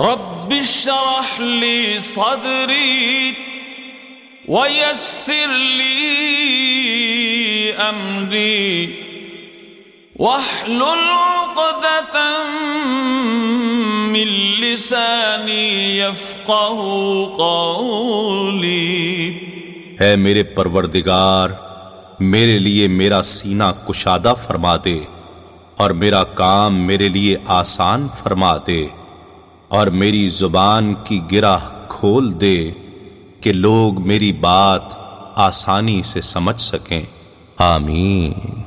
رب اشرح لي صدري ويسر لي أمري واحلل عقدة من لساني يفقه قولي. اے میرے پروردگار، میرے لیے میرا سینہ کشادہ فرما دے اور میرا کام میرے لیے آسان فرما دے۔ اور میری زبان کی گرہ کھول دے کہ لوگ میری بات آسانی سے سمجھ سکیں۔ آمین۔